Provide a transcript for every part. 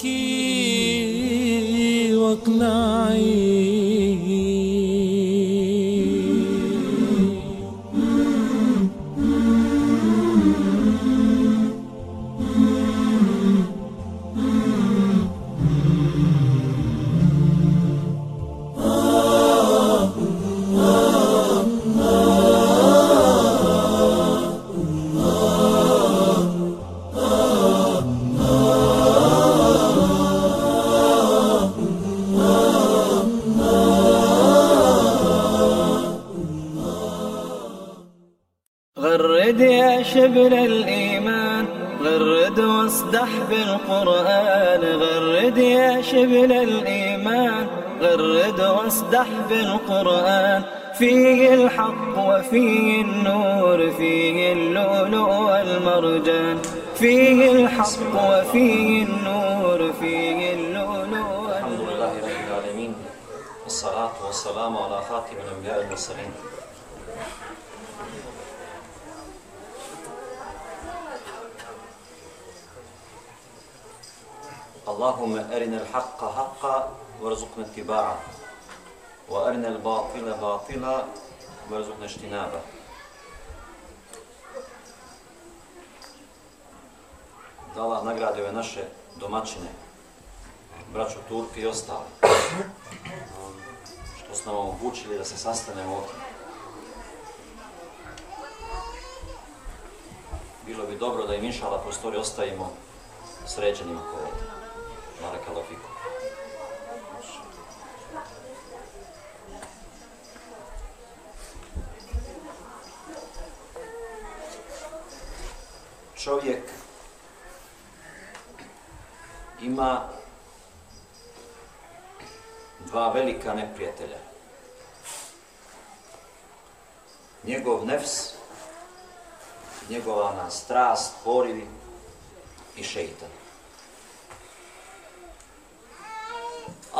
تبكي واقنعي. بالقرآن غرد يا شبل الإيمان غرد واصدح بالقرآن فيه الحق وفيه النور فيه اللؤلؤ والمرجان. فيه الحق وفيه النور فيه اللؤلؤ الحمد لله رب العالمين والصلاة والسلام على خاتم الأنبياء المرسلين اللهم أرنا الحق حقا ورزقنا اتباعه وأرنا الباطل باطلا ورزقنا اجتنابه dala nagrade ove naše domaćine, braću Turke i ostale, što su nam obučili da se sastanemo ovdje. Bilo bi dobro da im inšala prostori ostavimo sređenima kovodima. Barakallahu fikum. Čovjek ima dva velika neprijatelja. Njegov nefs, njegova na strast, porivi i šeitan.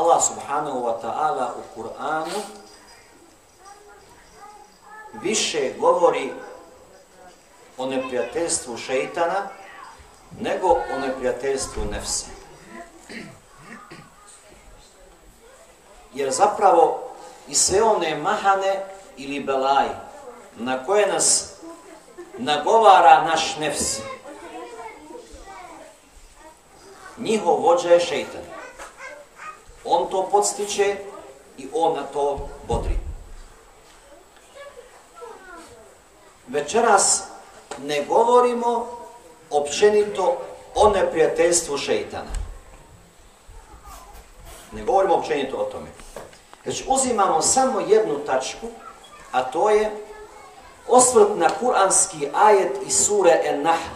Allah subhanahu wa ta'ala u Kur'anu više govori o neprijateljstvu šeitana nego o neprijateljstvu nefsa. Jer zapravo i sve one mahane ili belaje na koje nas nagovara naš nefs, njihov vođa je šeitan. On to podstiče i on na to bodri. Večeras ne govorimo općenito o neprijateljstvu šeitana. Ne govorimo općenito o tome. Već uzimamo samo jednu tačku, a to je osvrt na kuranski ajet iz sure En-Nahl,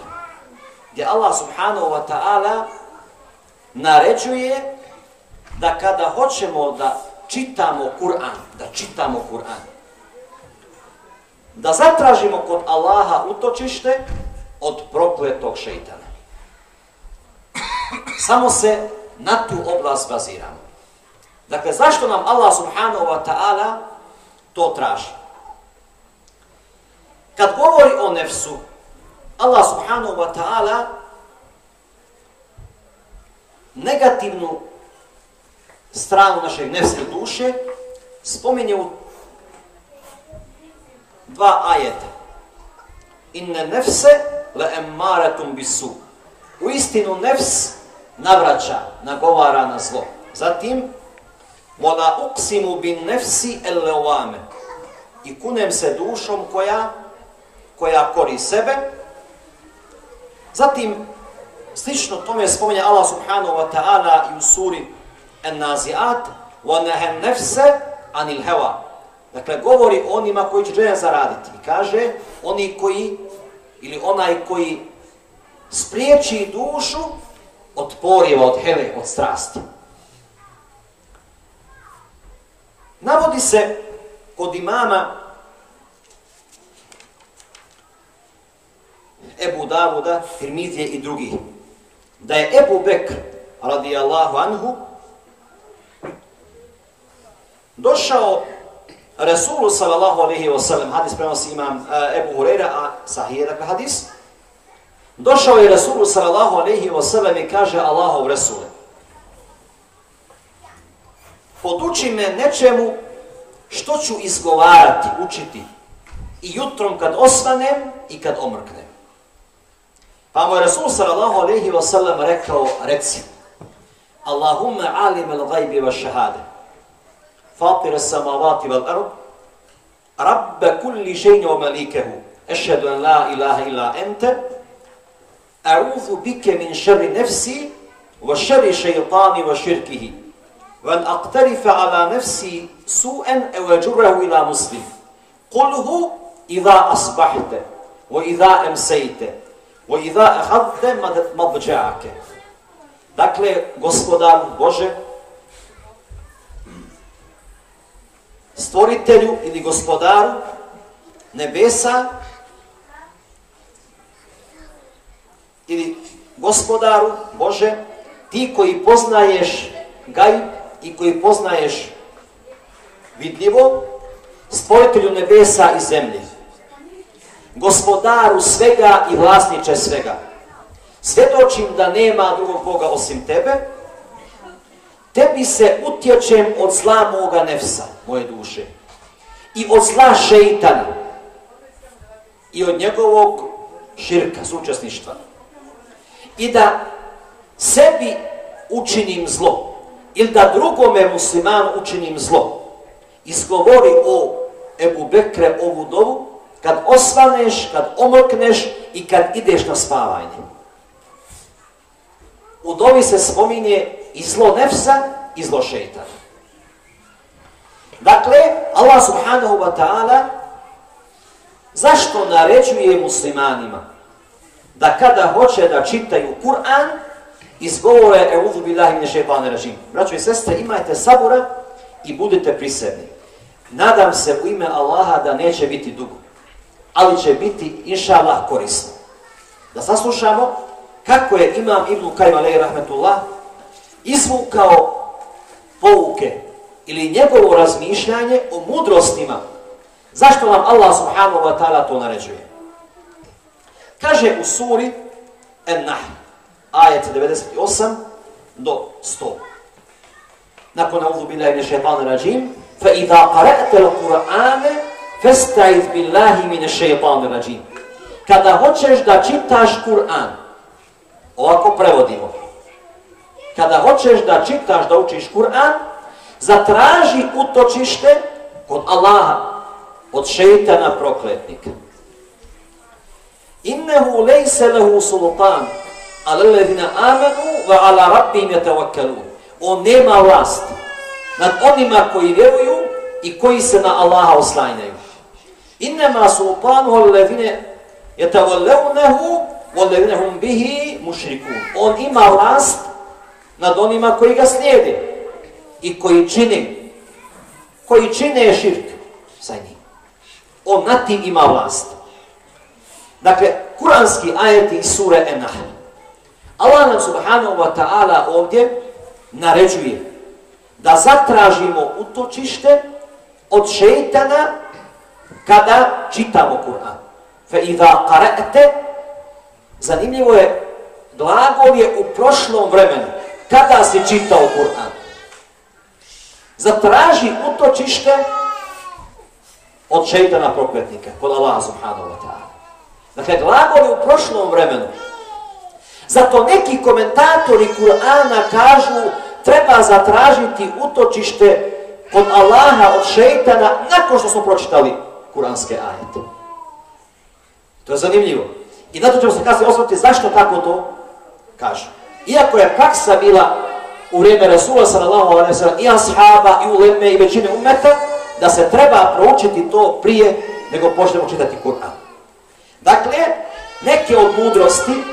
gdje Allah subhanahu wa ta'ala naređuje da kada hoćemo da čitamo Kur'an, da čitamo Kur'an, da zatražimo kod Allaha utočište od prokletog šeitana. Samo se na tu oblast baziramo. Dakle, zašto nam Allah subhanahu wa ta'ala to traži? Kad govori o nefsu, Allah subhanahu wa ta'ala negativnu stranu našeg nefse duše spominje u dva ajeta. Inne nefse le emmaratum bisu. U istinu nefs navraća, nagovara na zlo. Zatim, Vola uksimu bin nefsi el lewame. I kunem se dušom koja koja kori sebe. Zatim, slično tome spominje Allah subhanahu wa ta'ala i u suri En-Nazi'at وَنَهَنْ نَفْسَ عَنِ الْهَوَا Dakle, govori onima koji će želja zaraditi. I kaže, oni koji, ili onaj koji spriječi dušu od porijeva, od hele, od strasti. Navodi se kod imama Ebu Davuda, Tirmizije i drugi, da je Ebu Bekr, radijallahu anhu, došao Rasulu sallallahu alaihi wa sallam, hadis prenosi imam uh, Ebu Hureyra, a sahih je dakle hadis, došao je Rasulu sallallahu alaihi wa sallam i kaže Allahov Resule, poduči me nečemu što ću izgovarati, učiti. I jutrom kad osvanem i kad omrknem. Pa mu je Rasul sallallahu alaihi wa sallam rekao, reci, Allahumma alim al gajbi wa shahadem, malikehu, ešhedu an la ilaha illa ente, a'udhu bike min šerri nefsi, wa šerri šeitani wa širkihi, wa an aqtarifa ala nefsi su'en e wa džurrahu ila muslim. Kulhu idha asbahte, wa idha emsejte, wa idha ahadte madđake. Dakle, gospodar Bože, stvoritelju ili gospodaru nebesa ili gospodaru Bože, ti koji poznaješ gaj i koji poznaješ vidljivo, stvoritelju nebesa i zemlje, gospodaru svega i vlasniče svega, svjedočim da nema drugog Boga osim tebe, tebi se utječem od zla moga nefsa, moje duše, i od zla šeitana, i od njegovog širka, sučasništva, i da sebi učinim zlo, ili da drugome muslimanu učinim zlo, izgovori o Ebu Bekre ovu dovu, kad osvaneš, kad omrkneš i kad ideš na spavanje. U dovi se spominje i zlo nefsa i zlo šeitana. Dakle, Allah subhanahu wa ta'ala zašto naređuje muslimanima da kada hoće da čitaju Kur'an, izgovore Euzu billahi mine šeitane režim. Braćo i sestre, imajte sabura i budete prisebni. Nadam se u ime Allaha da neće biti dugo, ali će biti, inša Allah, korisno. Da saslušamo kako je Imam Ibn Kajim alaih rahmetullah izvukao pouke ili njegovo razmišljanje o mudrostima. Zašto nam Allah subhanahu wa ta'ala to naređuje? Kaže u suri En-Nahl, ajet 98 do 100. Nakon avudu billahi min šeitan rajim, fa idha qara'ta al-Qur'ane, fasta'iz billahi min šeitan rajim. Kada hoćeš da čitaš Kur'an, ovako prevodimo, kada hoćeš da čitaš, da učiš Kur'an, zatraži utočište kod Allaha, od šeitana prokletnika. Innehu lejse lehu sultan, ale levina amenu, va ala rabbim je tevakalu. On nema vlast nad onima koji vjeruju i koji se na Allaha oslanjaju. Innema sultanu levine je tevalevnehu, wa levine hum bihi mušrikun. On ima vlast nad onima koji ga slijede i koji čini, koji čine širk sa njim. On nad tim ima vlast. Dakle, kuranski ajeti iz sure Enahl. Allah nam subhanahu wa ta'ala ovdje naređuje da zatražimo utočište od šeitana kada čitamo Kur'an. Fe idha qara'te, zanimljivo je, glagol je u prošlom vremenu kada si čitao Kur'an. Zatraži utočište od šeitana prokletnika, kod Allaha subhanahu wa ta'ala. Dakle, glagoli u prošlom vremenu. Zato neki komentatori Kur'ana kažu treba zatražiti utočište kod Allaha od šeitana nakon što smo pročitali kuranske ajete. To je zanimljivo. I zato ćemo se kasnije osvrti zašto tako to kaže. Iako je praksa bila u vrijeme Rasula sallallahu alaihi wa sallam i ashaba i uleme i većine umeta da se treba proučiti to prije nego počnemo čitati Kur'an. Dakle, neke od mudrosti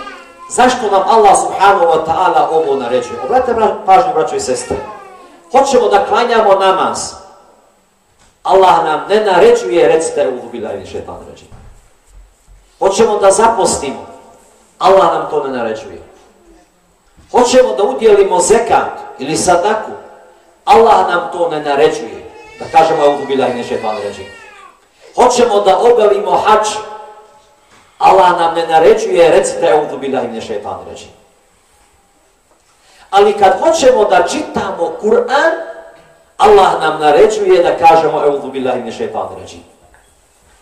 zašto nam Allah subhanahu wa ta'ala ovo naređuje. Obratite pažnju, braćo i sestre. Hoćemo da klanjamo namaz. Allah nam ne naređuje, recite u bila ili šetan ređi. Hoćemo da zapostimo. Allah nam to ne naređuje. Hoćemo da udjelimo zekat ili sadaku. Allah nam to ne naređuje. Da kažemo u bila neće pan ređi. Hoćemo da obelimo hač. Allah nam ne naređuje, recite eudu bila neće pan ređi. Ali kad hoćemo da čitamo Kur'an, Allah nam naređuje da kažemo eudhu i neće pan ređi.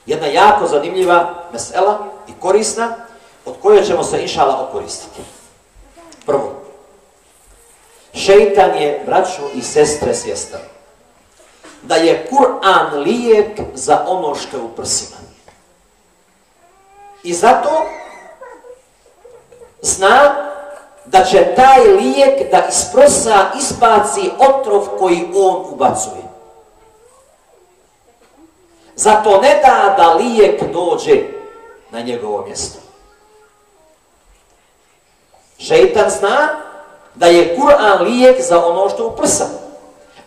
Jedna jako zanimljiva mesela i korisna od koje ćemo se inšala okoristiti. Prvo, šeitan je, braćo i sestre, svjestan da je Kur'an lijek za ono što je u prsima. I zato zna da će taj lijek da iz prsa otrov koji on ubacuje. Zato ne da da lijek dođe na njegovo mjesto. Šeitan zna da je Kur'an lijek za ono što u prsa.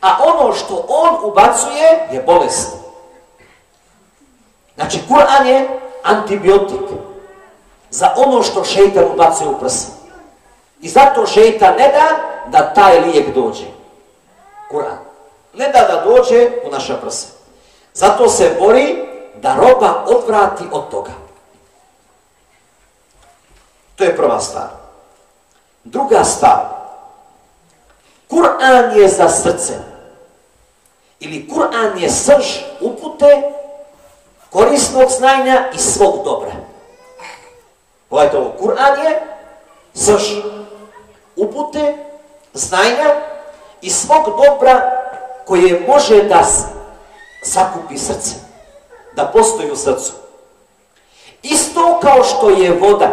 A ono što on ubacuje je bolest. Znači, Kur'an je antibiotik za ono što šeitan ubacuje u prsa. I zato šeitan ne da da taj lijek dođe. Kur'an. Ne da da dođe u naša prsa. Zato se bori da roba odvrati od toga. To je prva stvar. Druga stvar. Kur'an je za srce. Ili Kur'an je srž upute korisnog znanja i svog dobra. Pogledajte ovo. Kur'an je srž upute znanja i svog dobra koje može da sakupi srce. Da postoji u srcu. Isto kao što je voda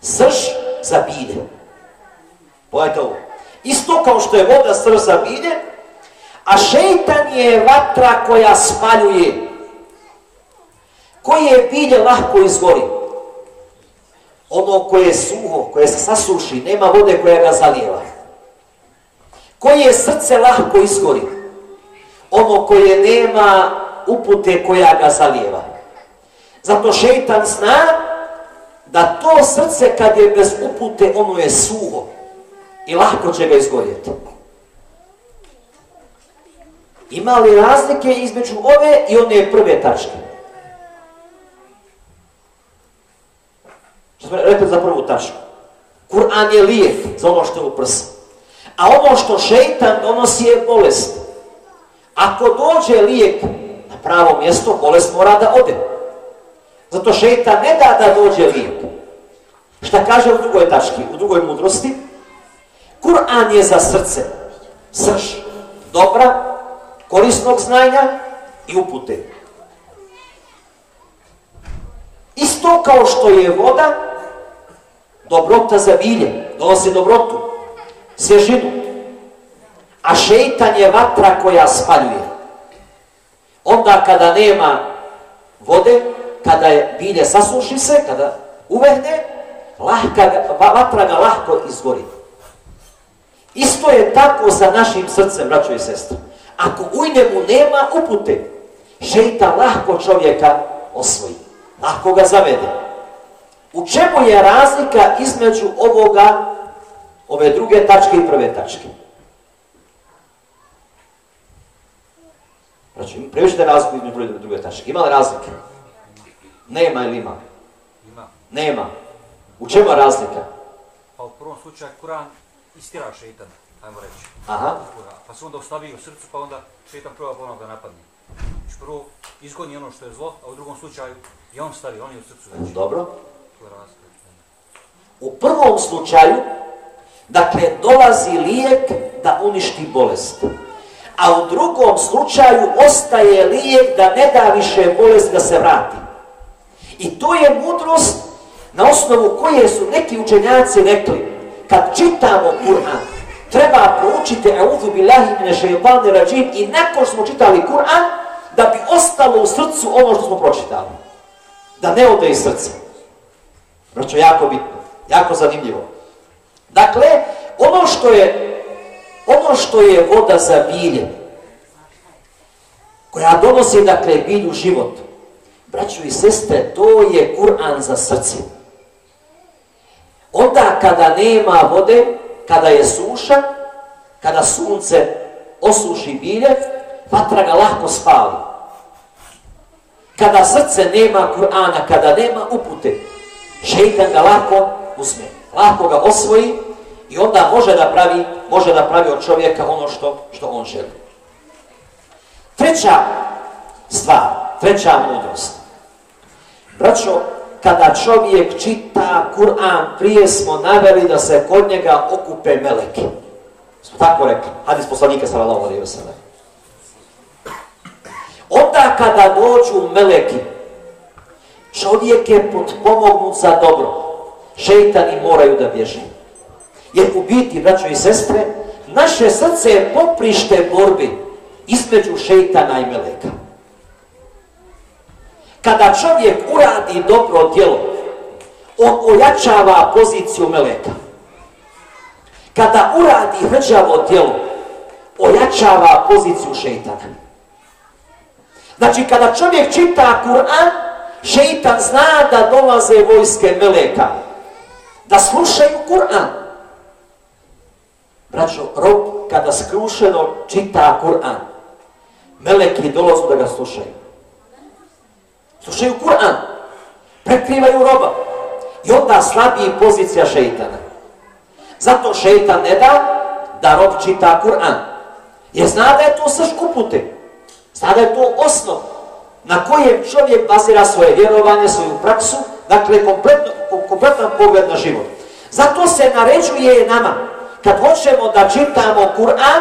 srž za bilje. Pogledajte ovo. Isto kao što je voda srž za bilje, a šeitan je vatra koja spaljuje. Koje bilje lahko izgori? Ono koje je suho, koje se sasuši, nema vode koja ga zalijeva. Koje srce lahko izgori? Ono koje nema upute koja ga zalijeva. Zato šeitan zna da to srce kad je bez upute, ono je suho i lahko će ga izgorjeti. Ima li razlike između ove i one prve tačke? Što smo rekli za prvu tačku. Kur'an je lijek za ono što je u prsa. A ono što šeitan donosi je bolest. Ako dođe lijek na pravo mjesto, bolest mora da ode. Zato šeitan ne da da dođe lijek. Šta kaže u drugoj tački, u drugoj mudrosti? Kur'an je za srce, srž, dobra, korisnog znanja i upute. Isto kao što je voda, dobrota za bilje, donosi dobrotu, svježinu. A šeitan je vatra koja spaljuje. Onda kada nema vode, kada je bilje sasuši se, kada uvehne, lahka, vatra ga lahko izgori. Isto je tako sa našim srcem, braćo i sestre. Ako u njemu nema upute, šeitan lahko čovjeka osvoji. Lahko ga zavede. U čemu je razlika između ovoga, ove druge tačke i prve tačke? Znači, prevište razliku između prve i druge tačke. Ima li razlike? Nema ili ima? Ima. Nema. U čemu je razlika? Pa u prvom slučaju Kur'an istira šeitan, ajmo reći. Aha. Pa se onda ostavi u srcu, pa onda šeitan prva ponovno ga napadne. Znači prvo izgoni ono što je zlo, a u drugom slučaju i on stavi, on je u srcu već. Dobro. To je razlika. U prvom slučaju, dakle, dolazi lijek da uništi bolest. A u drugom slučaju ostaje lijek da ne da više bolest da se vrati. I to je mudrost na osnovu koje su neki učenjaci rekli, kad čitamo Kur'an, treba proučiti Eudhu billahi mine šeitani rađim i nakon smo čitali Kur'an, da bi ostalo u srcu ono što smo pročitali. Da ne ode iz srca. Znači, jako bitno, jako zanimljivo. Dakle, ono što je ono što je voda za bilje, koja donosi, dakle, bilju život, braću i sestre, to je Kur'an za srce. Onda kada nema vode, kada je suša, kada sunce osuši bilje, vatra ga lahko spali. Kada srce nema Kur'ana, kada nema upute, šeitan ga lahko uzme, lahko ga osvoji i onda može da pravi, može da pravi od čovjeka ono što, što on želi. Treća stvar, treća mudrost. Braćo, kada čovjek čita Kur'an, prije smo naveli da se kod njega okupe meleki. Smo tako rekli. Hadis poslanika sallallahu alaihi wa sallam. Onda kada dođu meleki, čovjek je potpomognut za dobro. Šeitani moraju da bježe. Jer u biti, braćo i sestre, naše srce je poprište borbi između šeitana i meleka. Kada čovjek uradi dobro djelo, on ojačava poziciju meleka. Kada uradi hrđavo djelo, ojačava poziciju šeitana. Znači, kada čovjek čita Kur'an, šeitan zna da dolaze vojske meleka, da slušaju Kur'an. Braćo, rob, kada skrušeno čita Kur'an, meleki dolazu da ga slušaju. Slušaju Kur'an, prekrivaju roba i onda slabiji pozicija šeitana. Zato šeitan ne da da rob čita Kur'an. Jer zna da je to srž upute. Zna da je to osnov na kojem čovjek bazira svoje vjerovanje, svoju praksu, dakle kompletno, kompletan pogled na život. Zato se naređuje nama, kad hoćemo da čitamo Kur'an,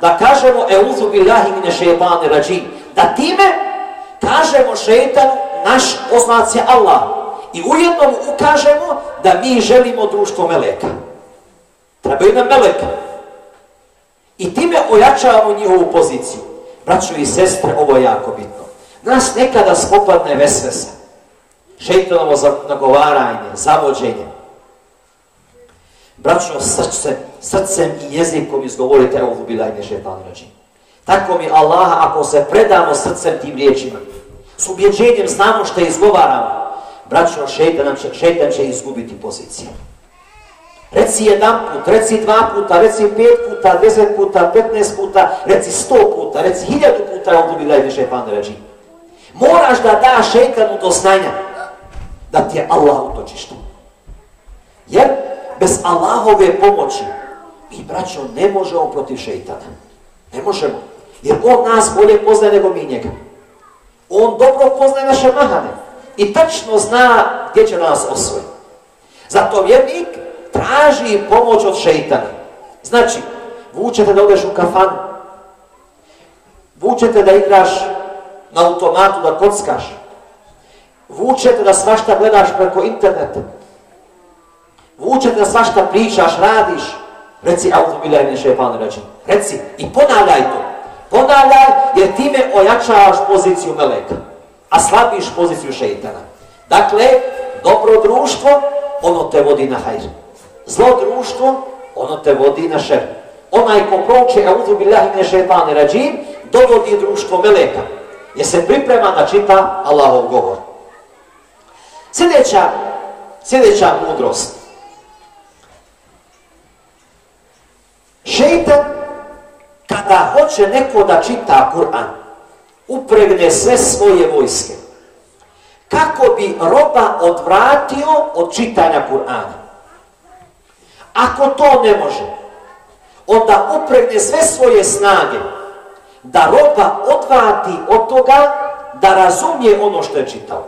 da kažemo euzu billahi mine šeitane rađim, da time kažemo šeitanu naš oznac je Allah i ujedno mu ukažemo da mi želimo društvo meleka. Trebaju nam meleka. I time ojačavamo njihovu poziciju. Braćo i sestre, ovo je jako bitno. Nas nekada spopadne vesvesa. Šeitanovo nagovaranje, zavođenje. Braćo, srce, srcem i jezikom izgovorite ovu bilajne šeitanu. Tako mi Allah, ako se predamo srcem tim riječima, s ubjeđenjem znamo što izgovaramo, braćo, šeitan će, šeitan će izgubiti poziciju. Reci jedan put, reci dva puta, reci pet puta, deset puta, petnaest puta, reci sto puta, reci hiljadu puta, on bi gledaj više pan. Moraš da da šeitanu do znanja da ti je Allah utočište. Jer bez Allahove pomoći mi, braćo, ne možemo protiv šeitana. Ne možemo. Jer on nas bolje poznaje nego mi njega. On dobro poznaje naše mahane i tačno zna gdje će nas osvojiti. Zato vjernik traži pomoć od šeitana. Znači, vučete da odeš u kafanu, vučete da igraš na automatu, da kockaš, vučete da svašta gledaš preko interneta, vučete da svašta pričaš, radiš, reci, auto bilaj je šeitana reći, reci i ponavljaj to. Ponavljaj, jer time ojačavaš poziciju meleka, a slabiš poziciju šeitana. Dakle, dobro društvo, ono te vodi na hajr. Zlo društvo, ono te vodi na šer. Onaj ko prouče, a uzu billahi ne šeitani rađim, dovodi društvo meleka, jer se priprema da čita Allahov govor. Sljedeća, sljedeća mudrost. Šeitan kada hoće neko da čita Kur'an, upregne sve svoje vojske. Kako bi roba odvratio od čitanja Kur'ana? Ako to ne može, onda upregne sve svoje snage da roba odvrati od toga da razumije ono što je čitao.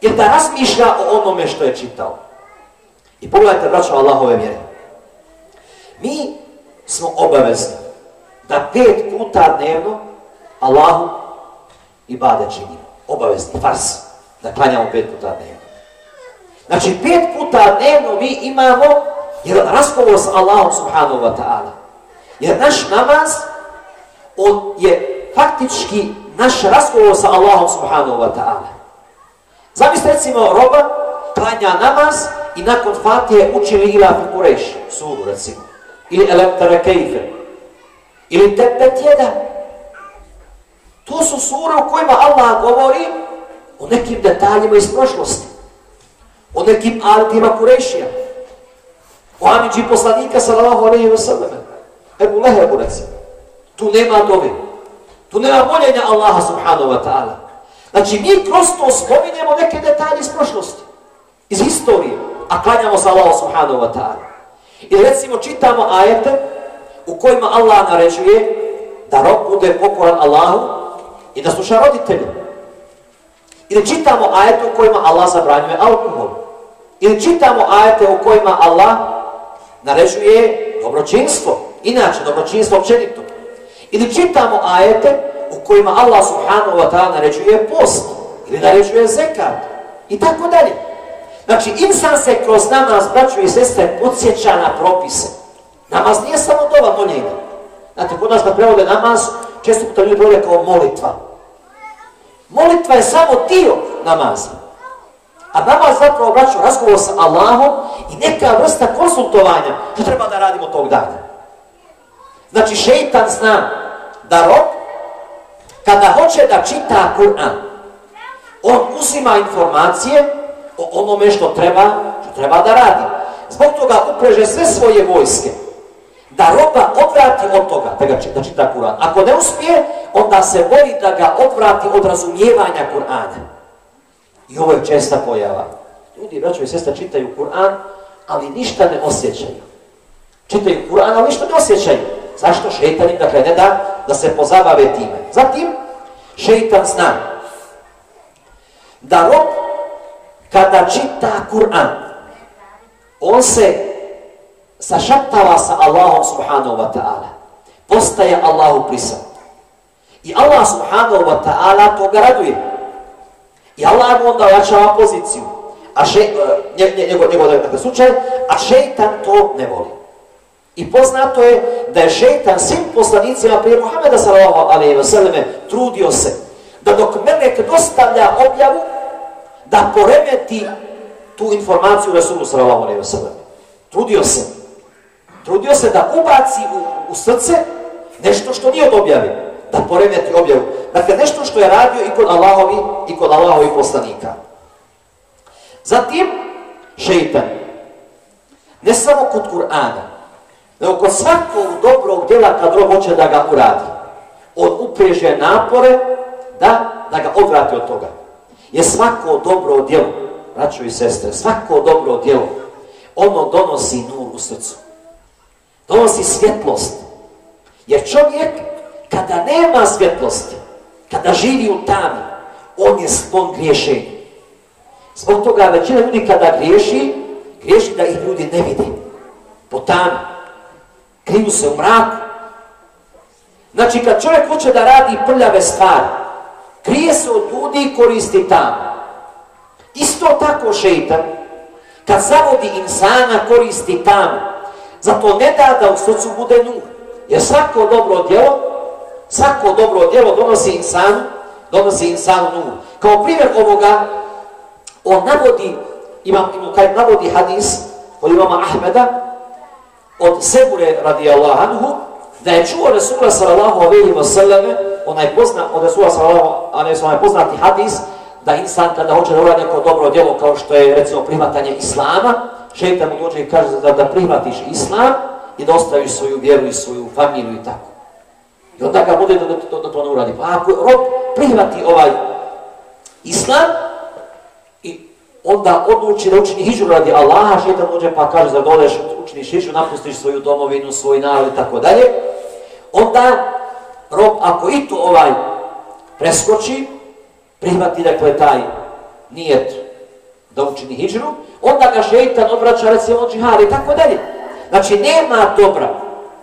Jer da razmišlja o onome što je čitao. I pogledajte, braćo Allahove mjere. Mi smo obavezni da pet puta dnevno Allahu i bade činimo. Obavezni, fars, da klanjamo pet puta dnevno. Znači, pet puta dnevno mi imamo jedan razgovor s Allahom subhanahu wa ta'ala. Jer naš namaz, on je faktički naš razgovor sa Allahom subhanahu wa ta'ala. Zamislite recimo roba, klanja namaz i nakon fatije uči li ila kureš, suru recimo, ili elektara kejfe, Ili tepet jedan. To su sure u kojima Allah govori o nekim detaljima iz prošlosti. O nekim altima Kurešija. O Amidži poslanika sallallahu alaihi wa sallam. Ebu Lehebu recimo. Tu nema dobi. Tu nema moljenja Allaha subhanahu wa ta'ala. Znači mi kroz to spominjemo neke detalje iz prošlosti. Iz historije. A klanjamo sa Allaha subhanahu wa ta'ala. I recimo čitamo ajete u kojima Allah naređuje da rob bude pokoran Allahu i da sluša roditelji. Ili čitamo ajete u kojima Allah zabranjuje alkohol. Ili čitamo ajete u kojima Allah naređuje dobročinstvo. Inače, dobročinstvo općenito. Ili čitamo ajete u kojima Allah subhanahu wa ta'ala naređuje post. Ili naređuje zekat. I tako dalje. Znači, insan se kroz namaz, braću i sestre, podsjeća na propise. Namaz nije samo dova moljenja. Znate, kod nas kad prevode namaz, često puta ljudi prevode kao molitva. Molitva je samo dio namaza. A namaz zapravo obraćao razgovor sa Allahom i neka vrsta konsultovanja što treba da radimo tog dana. Znači, šeitan zna da rob, kada hoće da čita Kur'an, on uzima informacije o onome što treba, što treba da radi. Zbog toga upreže sve svoje vojske da roba odvrati od toga, da ga da čita Kur'an. Ako ne uspije, onda se bori da ga odvrati od razumijevanja Kur'ana. I ovo je česta pojava. Ljudi, braćo i sestra, čitaju Kur'an, ali ništa ne osjećaju. Čitaju Kur'an, ali ništa ne osjećaju. Zašto šeitan im, dakle, ne da da se pozabave time? Zatim, šeitan zna da rob, kada čita Kur'an, on se sašaptava sa Allahom subhanahu wa ta'ala. Postaje Allahu prisan. I Allah subhanahu wa ta'ala to ga raduje. I Allah mu onda ojačava poziciju. A še, e, nje, nje, njegov, njegov dakle, slučaj, a šeitan to ne voli. I poznato je da je šeitan svim poslanicima prije Muhammeda sallallahu alaihi wa sallam trudio se da dok melek dostavlja objavu da poremeti tu informaciju Rasulu sallallahu alaihi wa sallam. Trudio se trudio se da ubaci u, u srce nešto što nije od objave, da poremeti objavu. Dakle, nešto što je radio i kod Allahovi i kod Allahovi poslanika. Zatim, šeitan, ne samo kod Kur'ana, nego kod svakog dobrog djela kad rob hoće da ga uradi, on upreže napore da, da ga odvrati od toga. Je svako dobro djelo, braćo i sestre, svako dobro djelo, ono donosi nur u srcu donosi svjetlost. Jer čovjek, kada nema svjetlosti, kada živi u tami, on je sklon griješenju. Zbog toga većina ljudi kada griješi, griješi da ih ljudi ne vidi. Po tami. Kriju se u mraku. Znači, kad čovjek hoće da radi prljave stvari, krije se od ljudi i koristi tamo. Isto tako šeitan, kad zavodi insana, koristi tamo. Zato ne da da u srcu bude nur. Jer svako dobro djelo, svako dobro djelo donosi insanu, donosi insanu nur. Kao primjer ovoga, on navodi, imam, imam kaj navodi hadis od imama Ahmeda, od Sebure radijallahu anhu, da je čuo Resula sallallahu alaihi wa sallame, onaj pozna, od Resula sallallahu alaihi wa sallame poznati hadis, da insan kada hoće da uradi neko dobro djelo kao što je recimo primatanje Islama, šeitan mu dođe i kaže da, da prihvatiš islam i da ostaviš svoju vjeru i svoju familiju i tako. I onda ga bude da, da, da, da to ne uradi. Pa ako rob prihvati ovaj islam i onda odluči da učini hijđu radi Allaha, šeitan dođe pa kaže da doleš, učiniš hijđu, napustiš svoju domovinu, svoj narod i tako dalje, onda rob ako i to ovaj preskoči, prihvati dakle taj nijet da učini hijđru, onda ga šeitan obraća recimo džihad i tako dalje. Znači nema dobra,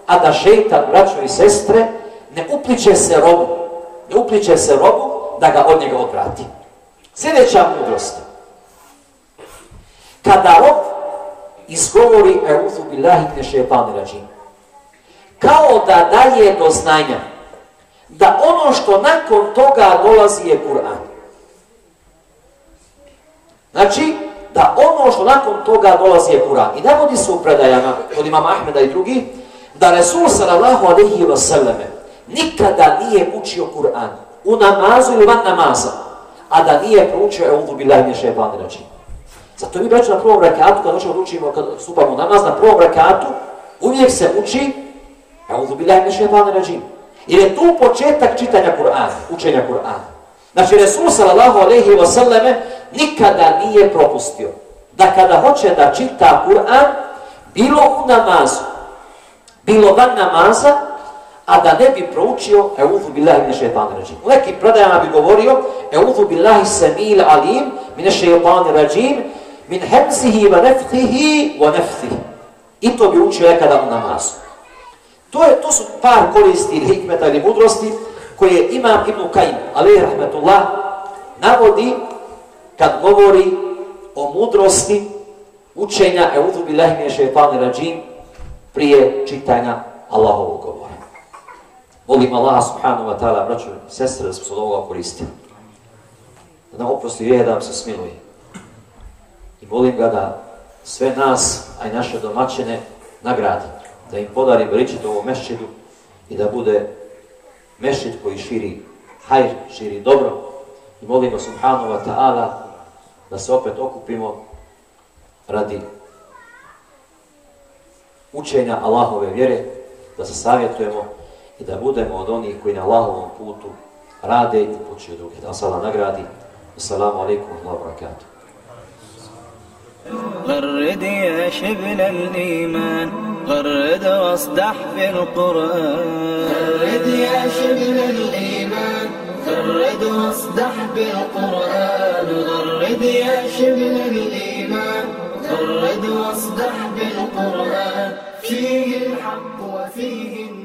a da šeitan, braćo i sestre, ne upliče se robu, ne upliče se robu da ga od njega odvrati. Sljedeća mudrost. Kada rob izgovori Euzu billahi kne šeitani rađim, kao da daje do znanja da ono što nakon toga dolazi je Kur'an. Znači, da ono što nakon toga dolazi je Kur'an. I navodi se u predajama od imama Ahmeda i drugi, da Resul sallallahu alaihi wa sallame nikada nije učio Kur'an u namazu ili van namaza, a da nije proučio Eudhu billahi min šeitani rajim. Zato mi već na prvom rekatu, kad hoćemo da učimo, kad stupamo namaz, na prvom rekatu, uvijek se uči Eudhu billahi min šeitani rajim. Jer je tu početak čitanja Kur'ana, učenja Kur'ana. Znači, Resul sallallahu alaihi wa sallame nikada nije propustio da kada hoće da čita Kur'an, bilo u namazu, bilo van namaza, a da ne bi proučio Euzu billahi mine šeitani rađim. U nekim predajama bi govorio Euzu billahi samil alim mine šeitani rađim min hemzihi wa neftihi wa neftihi. I to bi učio nekada u namazu. To, je, to su par koristi ili hikmeta ili mudrosti koje Imam Ibn Kajim, ali rahmetullah, navodi kad govori o mudrosti učenja Eudhu billahi mine šeitani rađim prije čitanja Allahovog govora. Molim Allah subhanahu wa ta'ala, braću i sestre, da smo se od ovoga koristili. Da nam oprosti grije, da nam se smiluje. I molim ga da sve nas, a i naše domaćine, nagradi. Da im podari veličit ovom mešćidu i da bude mešćid koji širi hajr, širi dobro. I molimo subhanahu wa ta'ala da se opet okupimo radi učenja Allahove vjere, da se savjetujemo i da budemo od onih koji na Allahovom putu rade i počuju druge. Da vas Allah nagradi. Assalamu alaikum wa barakatuh. غرد يا شبل الإيمان غرد واصدح في القرآن غرد يا شبل الإيمان غرد واصدح بالقرآن غرد يا شبل الإيمان. غرد واصدح بالقرآن فيه الحق وفيه النور.